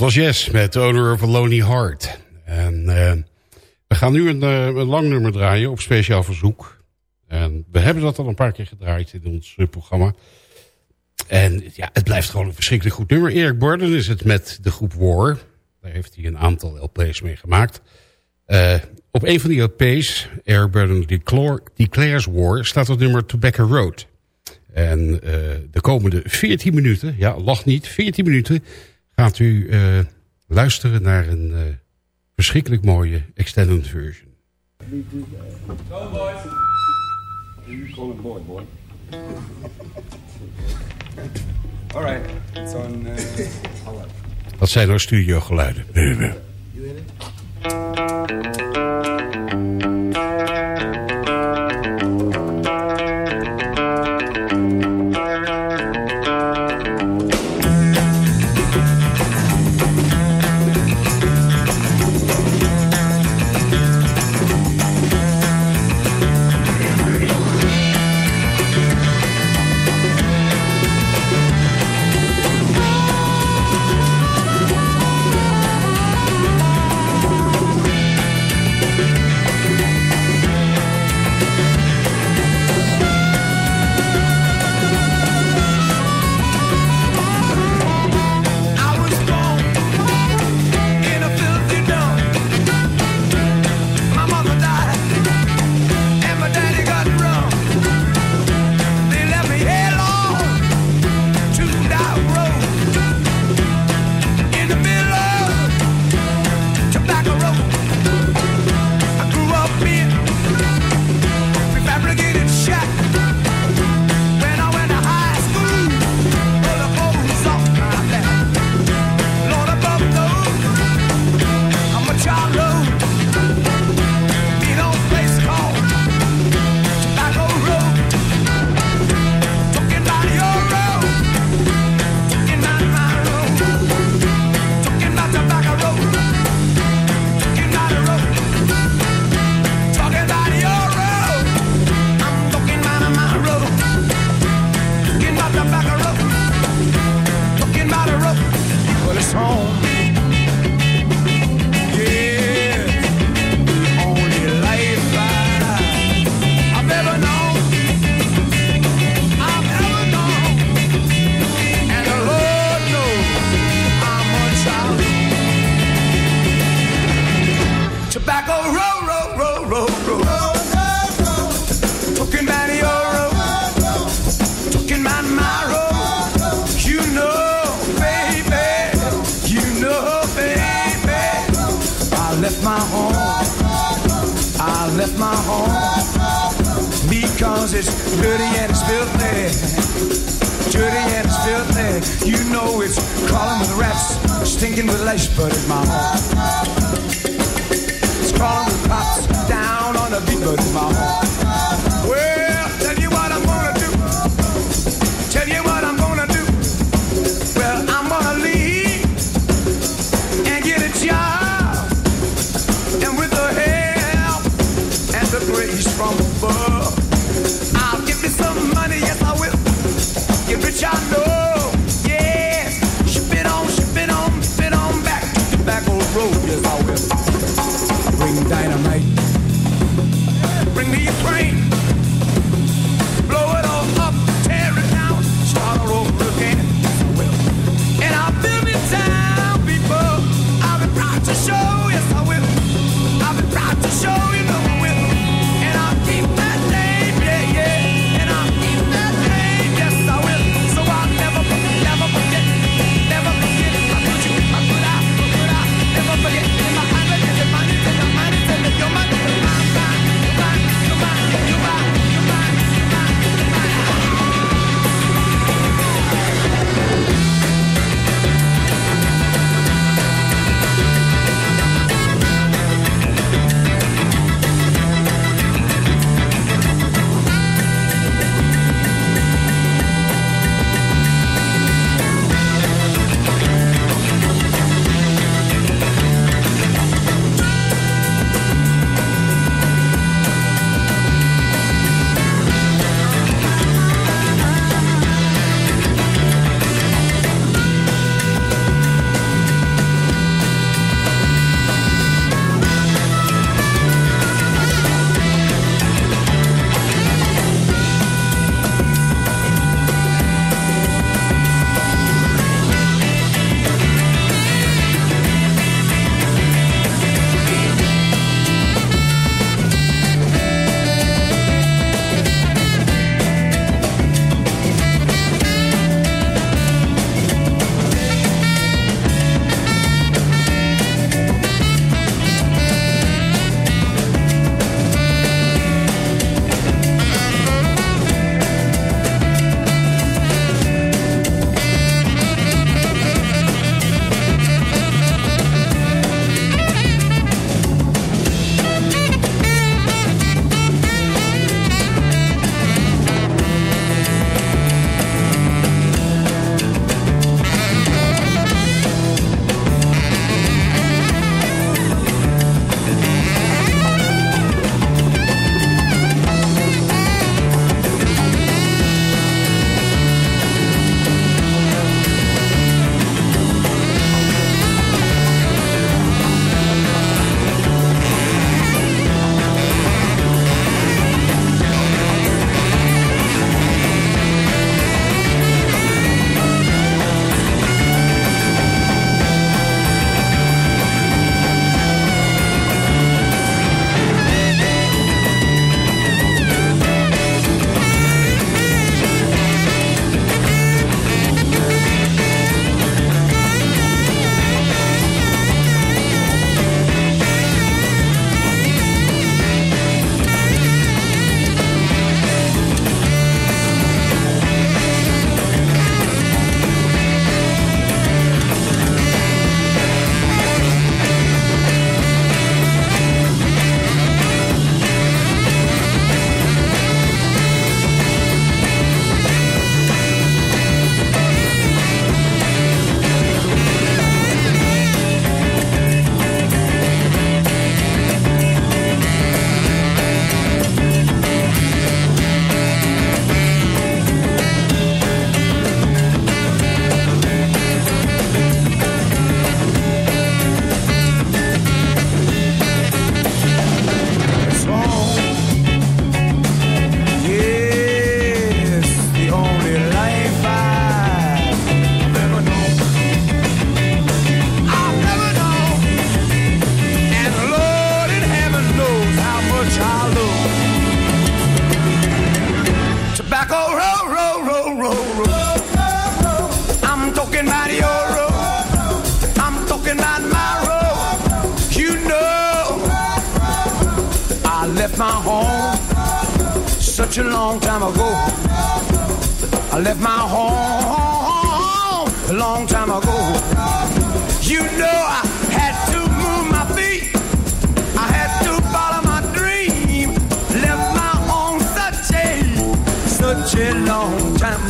was Yes met Owner of a Lonely Heart. En uh, we gaan nu een, uh, een, lang nummer draaien op speciaal verzoek. En we hebben dat al een paar keer gedraaid in ons uh, programma. En ja, het blijft gewoon een verschrikkelijk goed nummer. Erik Borden is het met de groep War. Daar heeft hij een aantal LP's mee gemaakt. op een van die LP's, Borden Declares War, staat het nummer Tobacco Road. En de komende 14 minuten, ja, lach niet, 14 minuten gaat u uh, luisteren naar een uh, verschrikkelijk mooie extended version. Go boys! You call him boy, boy. All right, it's on. Uh. Dat zijn nou studiogeluiden. my home because it's dirty and it's filthy. Dirty and it's filthy. You know it's crawling with rats, stinking with lice, but it's my home. It's crawling with cops down on the beat, but it's my home.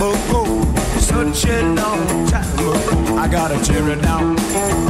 ago, such a long time ago. I gotta tear it down.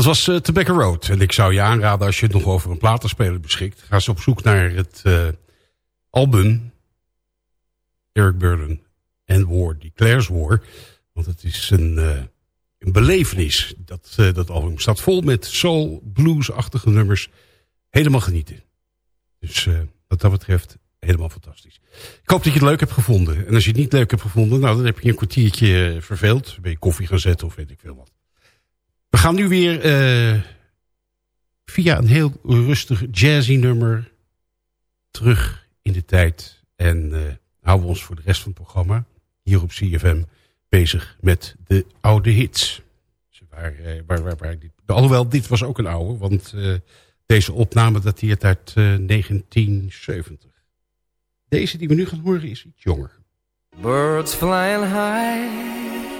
Dat was uh, Tobacco Road. En ik zou je aanraden als je nog over een platenspeler beschikt. Ga eens op zoek naar het uh, album Eric Burden and War, Declares War. Want het is een, uh, een belevenis. Dat, dat album staat vol met soul, blues-achtige nummers. Helemaal genieten. Dus wat dat betreft helemaal fantastisch. Ik hoop dat je het leuk hebt gevonden. En als je het niet leuk hebt gevonden, nou, dan heb je een kwartiertje verveeld. Ben je koffie gaan zetten of weet ik veel wat. We gaan nu weer uh, via een heel rustig jazzy nummer terug in de tijd. En uh, houden we ons voor de rest van het programma hier op CFM bezig met de oude hits. Uh, waar, waar, waar alhoewel, dit was ook een oude, want deze opname dateert uit 1970. Deze die we nu gaan horen is iets jonger. Birds flying high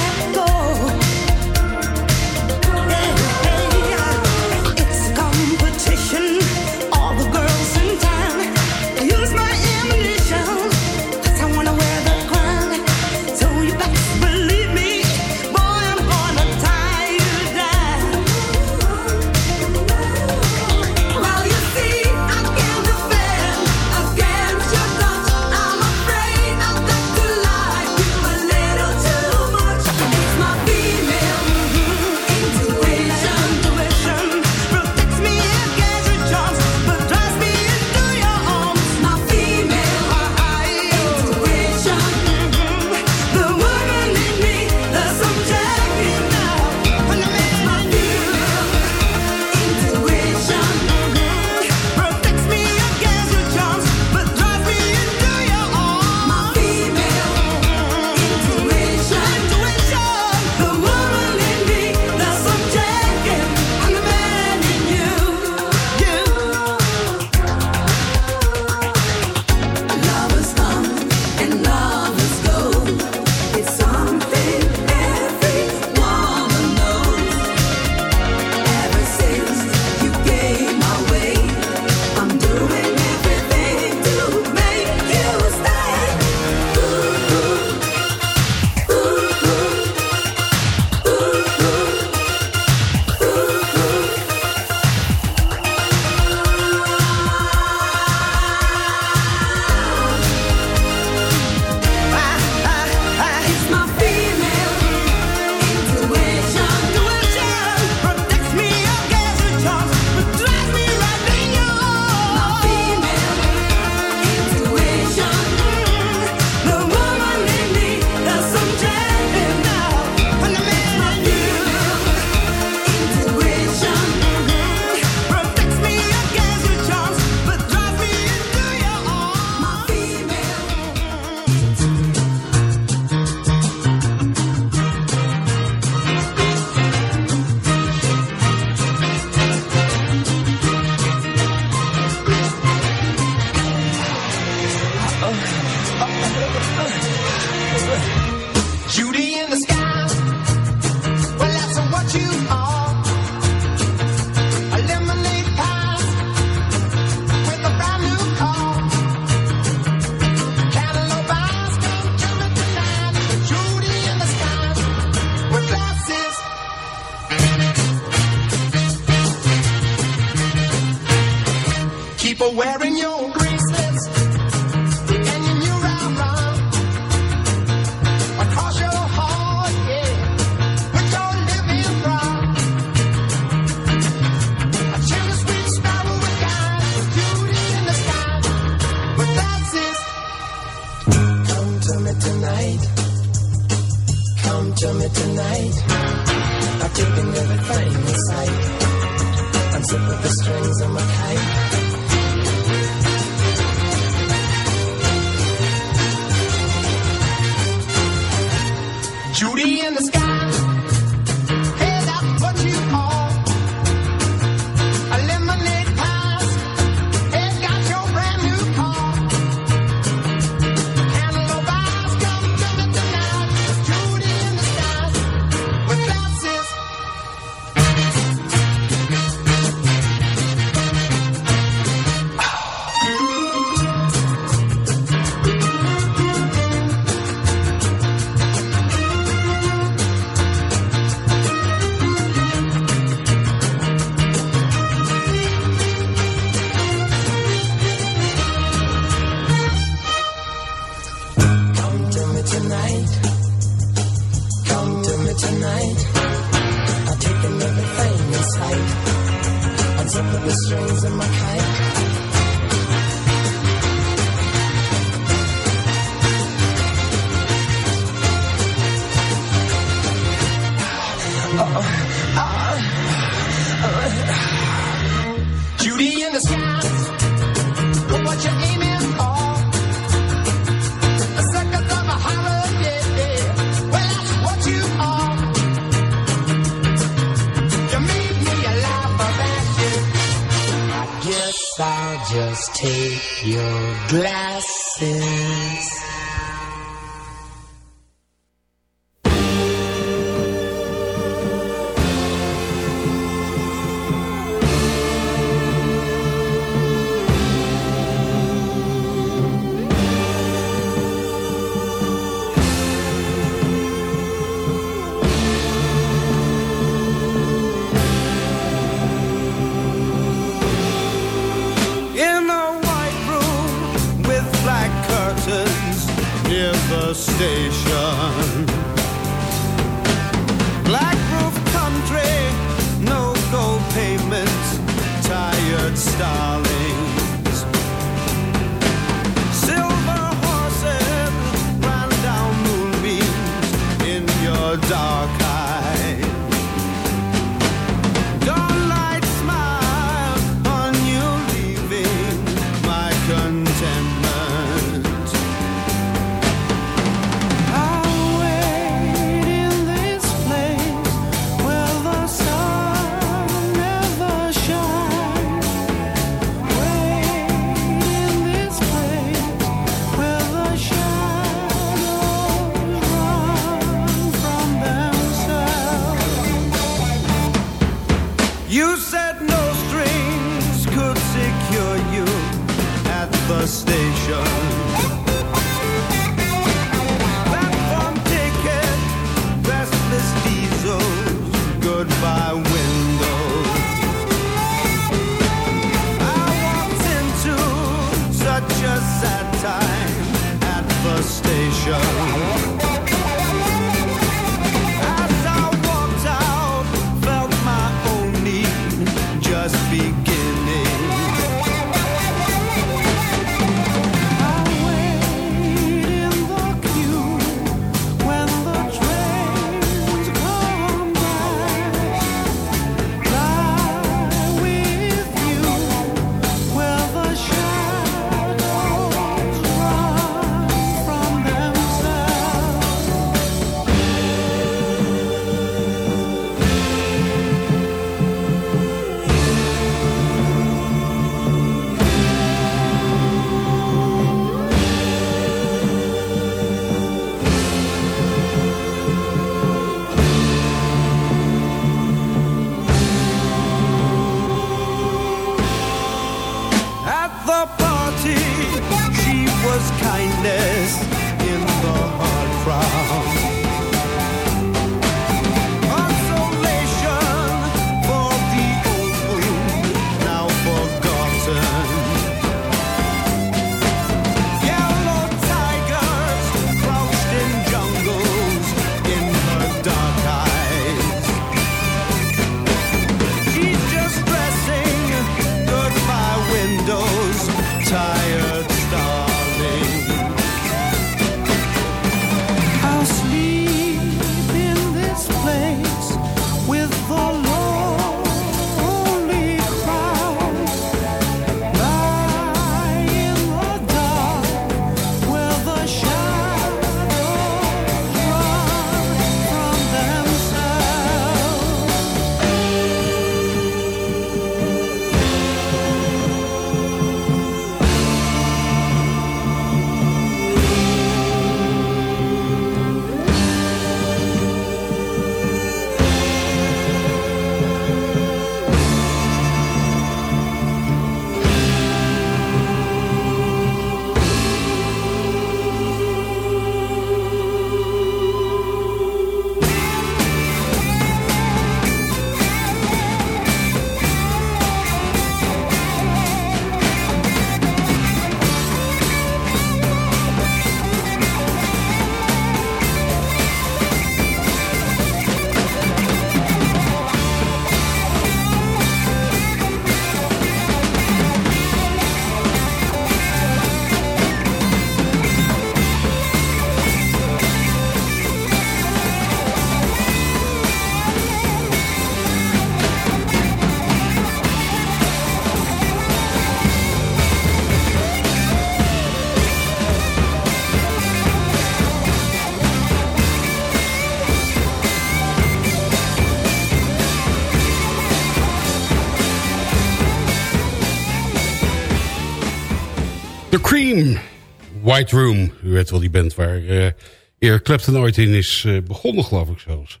White Room. U weet wel die band waar uh, Eric Clapton in is uh, begonnen, geloof ik zelfs.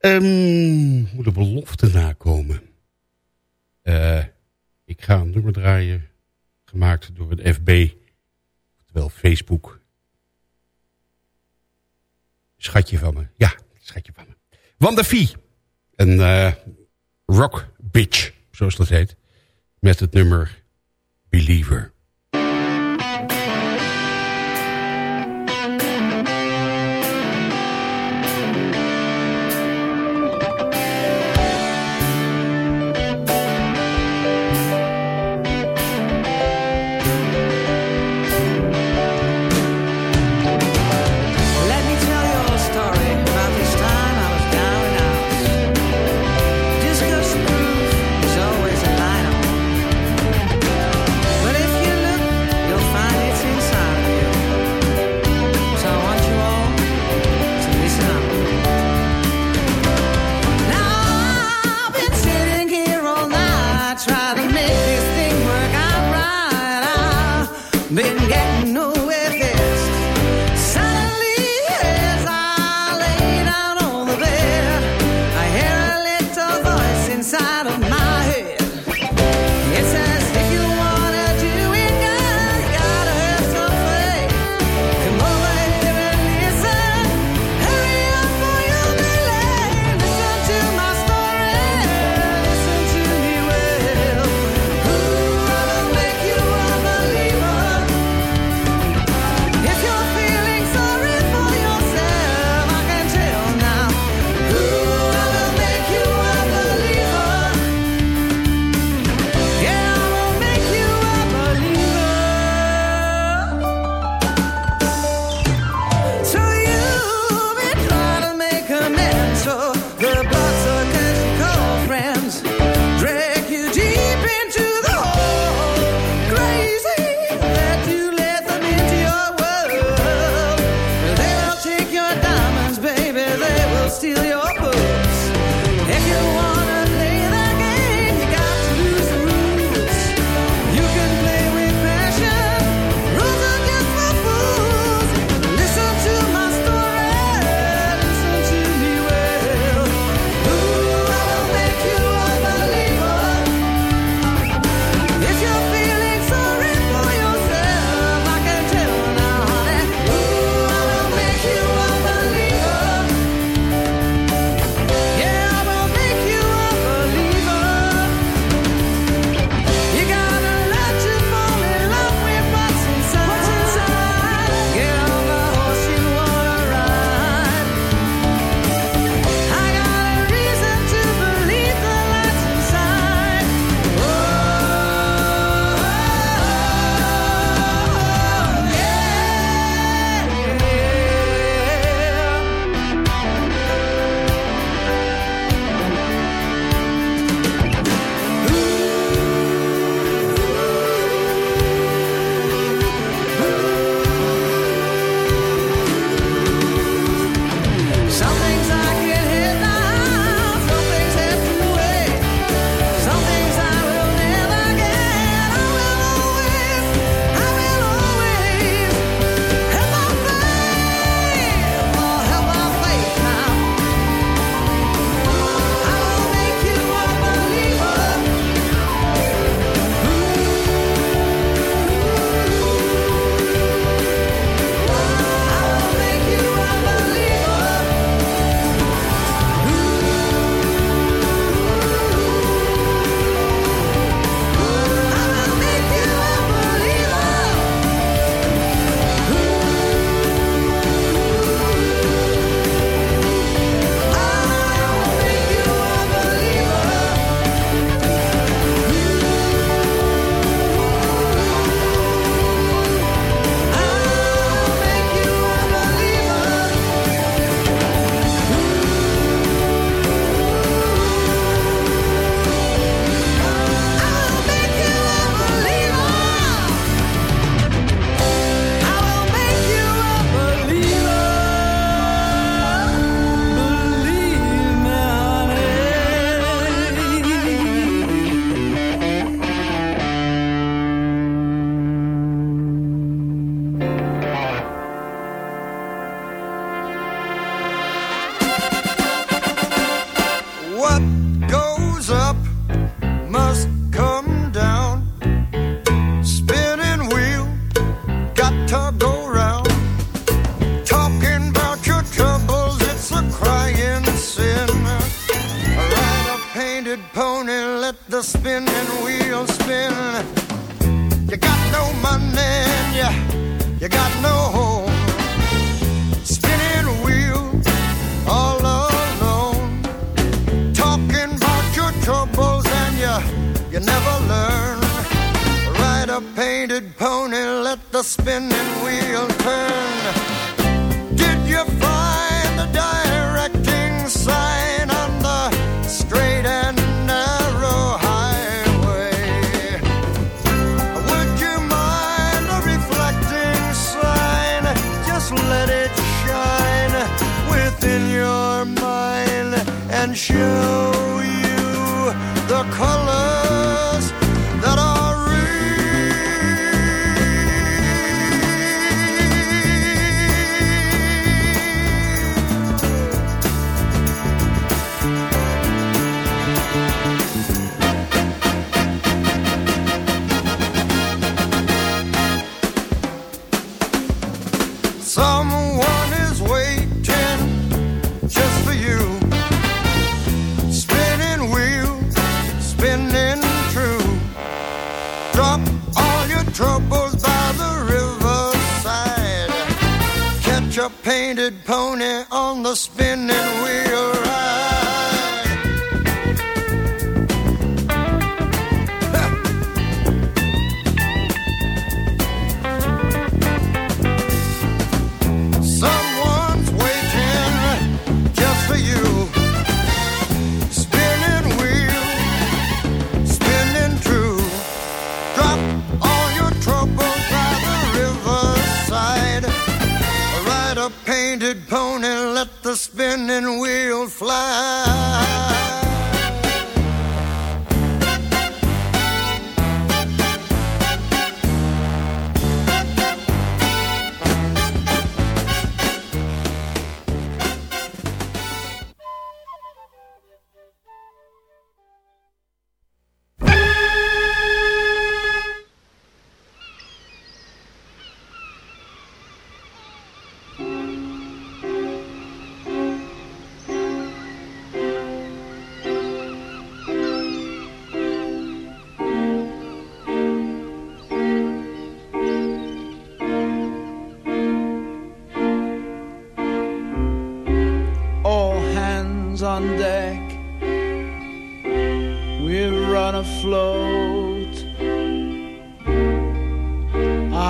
Um, moet de belofte nakomen. Uh, ik ga een nummer draaien, gemaakt door het FB, oftewel Facebook. Schatje van me, ja, schatje van me. Wanda Vie, een rock bitch, zoals dat heet, met het nummer Believer.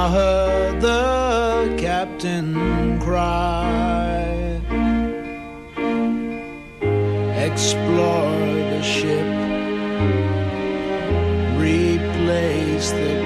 I heard the captain cry. Explore the ship, replace the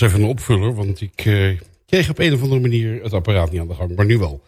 was even een opvuller, want ik eh, kreeg op een of andere manier het apparaat niet aan de gang. Maar nu wel.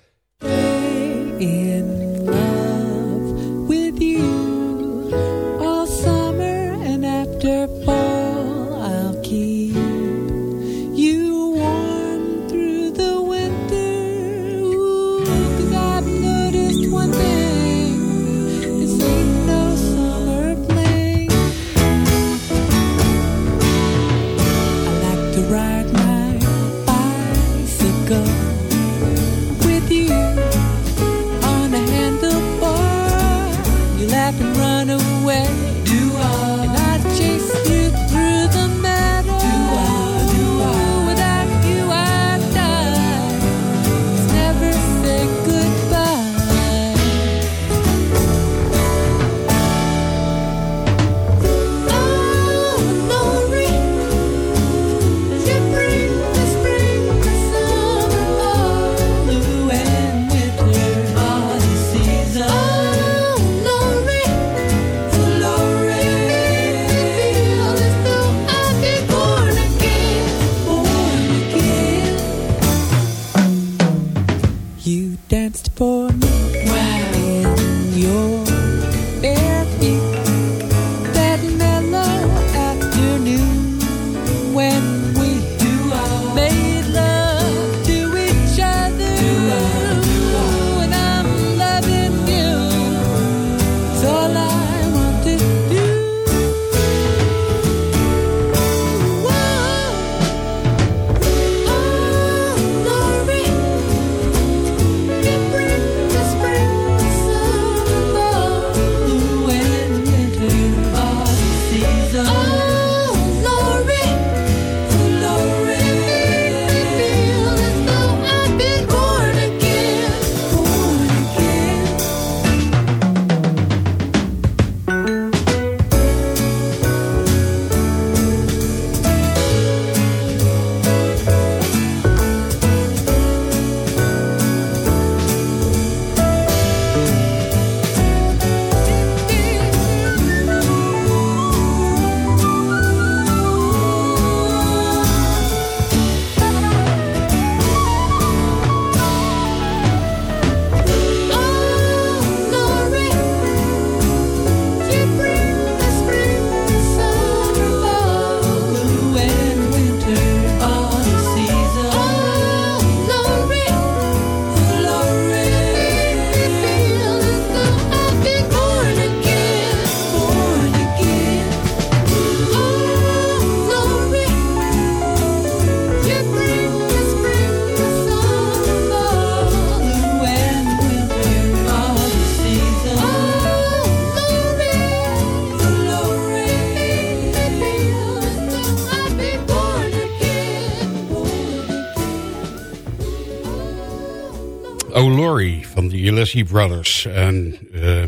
de Ulysses Brothers. En eh,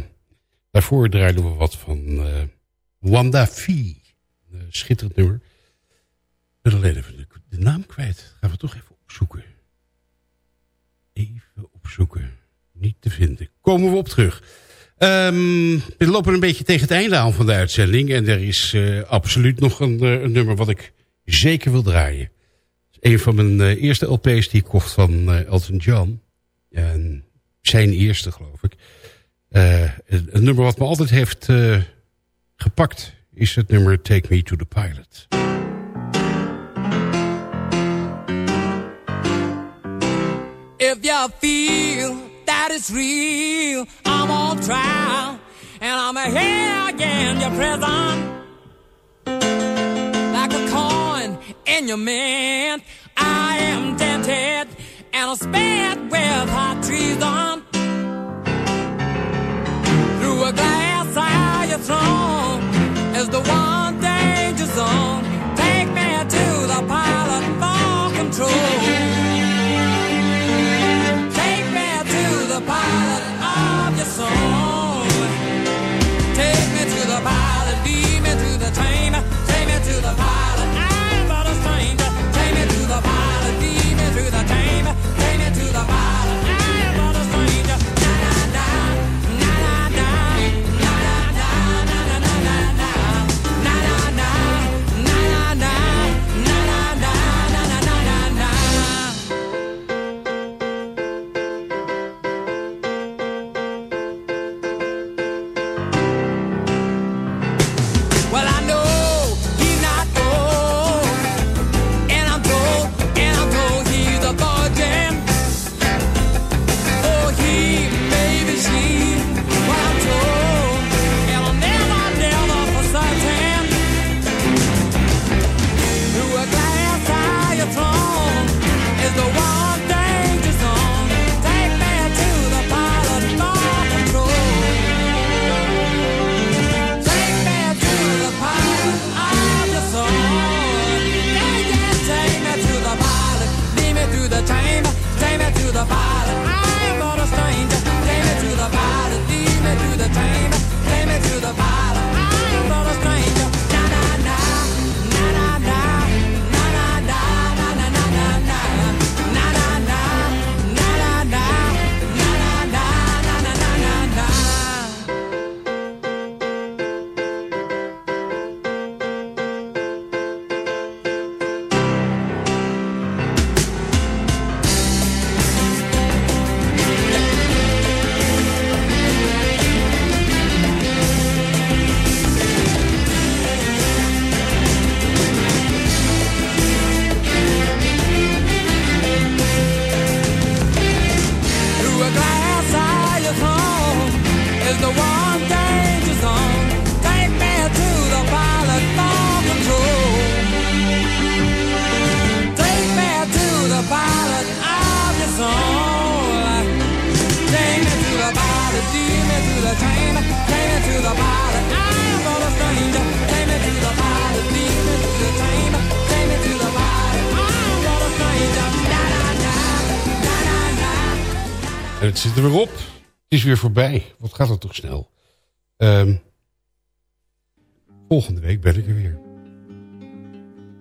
daarvoor draaiden we wat van eh, Wanda Fee. Eh, schitterend nummer. Ik ben alleen even de, naam kwijt. Gaan we toch even opzoeken. Even opzoeken. Niet te vinden. Komen we op terug. Ehm, we lopen een beetje tegen het einde aan van de uitzending. En er is absoluut nog een, een, nummer wat ik zeker wil draaien. Een van mijn eerste LP's die ik kocht van Elton John. En zijn eerste, geloof ik. Eh, een, een nummer wat me altijd heeft eh, gepakt... is het nummer Take Me to the Pilot. If you feel that it's real, I'm on trial. And I'm here again, your prison. Like a coin in your mint, I am dented and I'm spared with hot treason. Through a glass eye, your throne is the one danger zone. Take me to the pilot for control. Lead me to the train. Take me to the pilot, I'm but a stranger. Take me to the pilot, lead me to the train. Take me to the pilot, I'm but a stranger. Na na na, na na na. En het zit er weer op. Het is weer voorbij. Wat gaat het toch snel. Ehm, volgende week ben ik er weer.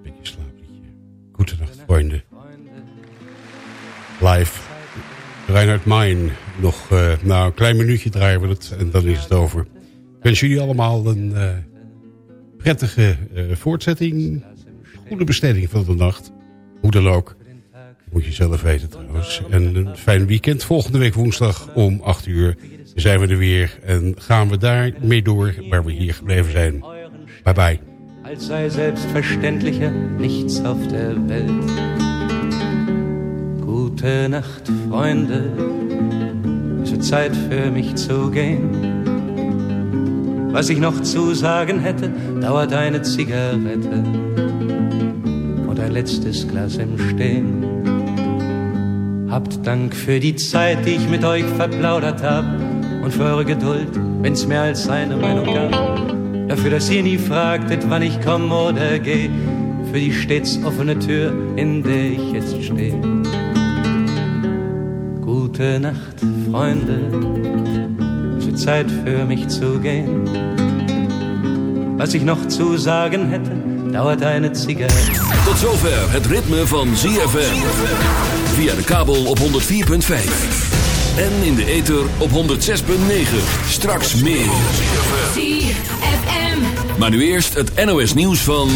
Beetje slaapliedje. Goedenacht, vrienden. Live. Reinhard Mein. Nog nou, een klein minuutje draaien we het en dan is het over. Ik wens jullie allemaal een eh, prettige eh, voortzetting. Goede besteding van de nacht. Hoe dan ook. Moet je zelf weten trouwens. En een fijn weekend. Volgende week woensdag om 8 uur zijn we er weer. En gaan we daar mee door waar we hier gebleven zijn. Bye bye. als sei selbstverständlicher nichts auf der Welt. Gute Nacht, Freunde, es wird Zeit für mich zu gehen. Was ich noch zu sagen hätte, dauert eine Zigarette und ein letztes Glas im Stehen. Habt Dank für die Zeit, die ich mit euch verplaudert hab und für eure Geduld, wenn's mehr als eine Meinung gab. Dafür, dass ihr nie fragtet, wann ich komme oder geh. Für die stets offene Tür, in der ich jetzt stehe. Gute Nacht, Freunde. Es wird Zeit für mich zu gehen. Was ich noch zu sagen hätte, dauert eine Zigarette. Tot zover het ritme van ZFM. Via de kabel op 104.5. En in de ether op 106.9. Straks meer. ZFM. Maar nu eerst het NOS nieuws van...